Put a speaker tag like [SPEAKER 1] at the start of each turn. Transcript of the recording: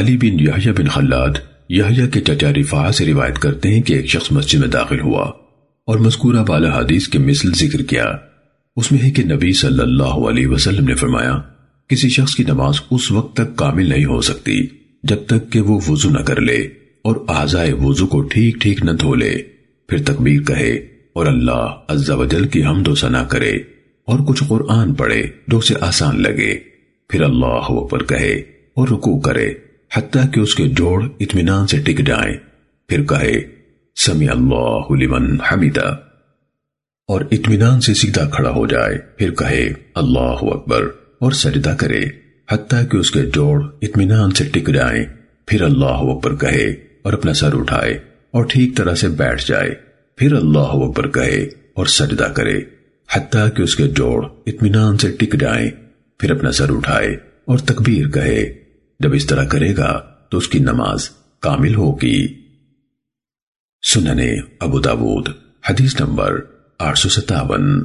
[SPEAKER 1] علی بن یحییٰ بن خلاد یحییٰ کے چچا رفاع سے روایت کرتے ہیں کہ ایک شخص مسجد میں داخل ہوا اور مذکورہ بالا حدیث کے مثل ذکر کیا۔ اس میں ہے کہ نبی صلی اللہ علیہ وسلم نے فرمایا، کسی شخص کی نماز اس وقت تک کامل نہیں ہو سکتی جب تک کہ وہ وضو نہ کر لے اور آزائے وضو کو ٹھیک ٹھیک نہ دھو لے۔ پھر تکبیر کہے اور اللہ عز و جل کی حمد و ثنا کرے اور کچھ قرآن پڑھے، جو اسے آسان لگے۔ پھر اللہ اکبر کہے اور رکوع کرے۔ حتیٰ کہ اس کے جوڑ اطمینان سے ٹک جائیں۔ پھر کہے سمی اللہ لمن حمیدہ اور اطمینان سے سیدھا کھڑا ہو جائے۔ پھر کہے، اللہ اکبر اور سجدہ کرے، حتیٰ کہ اس کے جوڑ اطمینان سے ٹک جائیں۔ پھر اللہ اکبر کہے اور اپنا سر اٹھائے اور ٹھیک طرح سے بیٹھ جائے۔ پھر اللہ اکبر کہے اور سجدہ کرے، حتیٰ کہ اس کے جوڑ اطمینان سے ٹک جائیں۔ پھر اپنا سر اٹھائے اور تکبیر کہے جب اس طرح کرے گا تو اس کی نماز کامل ہوگی۔ سننے ابو داود، حدیث نمبر آٹھ سو ستاون۔